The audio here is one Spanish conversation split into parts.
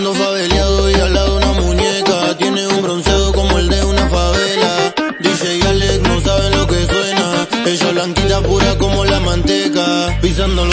Ando fabeleado y al lado una muñeca. Tiene un bronceado como el de una favela. DJ y Alex no saben lo que suena. Ella blanquita pura como la manteca. Pisando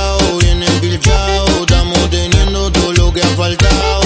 pillado, viene pilchado, estamos teniendo todo lo que ha faltado.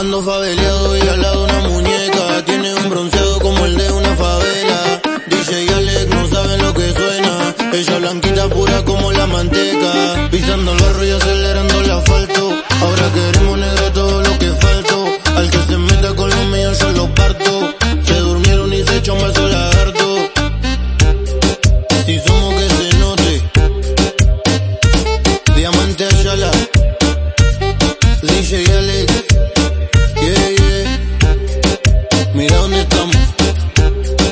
Ando fabeleado y al lado una muñeca. Tiene un bronceado como el de una favela. DJ y Alex no saben lo que suena. Ella blanquita pura como la manteca. Pisando el barro y acelerando el asfalto. Ahora queremos negro todo lo que falto. Al que se meta con los míos yo lo parto. Se durmieron y se echó más el lagarto. Si somos que se note. Diamante Ayala. DJ y Alex No.